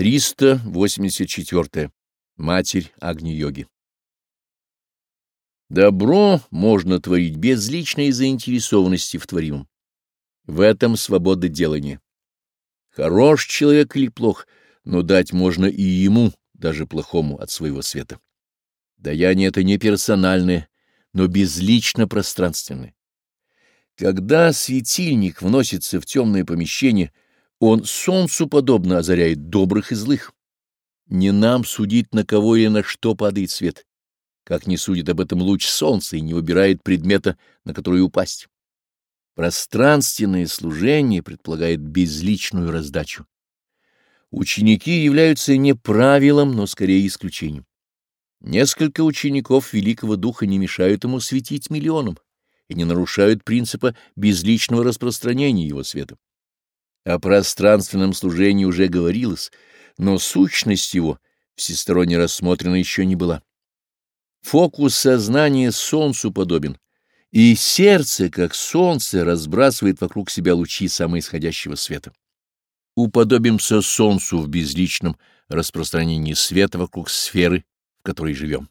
384. Матерь Агни-йоги. Добро можно творить без личной заинтересованности в творимом. В этом свобода делания. Хорош человек или плох, но дать можно и ему, даже плохому, от своего света. Даяние это не персональное, но безлично пространственное. Когда светильник вносится в темное помещение — он солнцу подобно озаряет добрых и злых. Не нам судить, на кого или на что падает свет, как не судит об этом луч солнца и не выбирает предмета, на который упасть. Пространственное служение предполагает безличную раздачу. Ученики являются не правилом, но скорее исключением. Несколько учеников Великого Духа не мешают ему светить миллионам и не нарушают принципа безличного распространения его света. О пространственном служении уже говорилось, но сущность его всесторонне рассмотрена еще не была. Фокус сознания солнцу подобен, и сердце, как солнце, разбрасывает вокруг себя лучи самоисходящего света. Уподобимся солнцу в безличном распространении света вокруг сферы, в которой живем.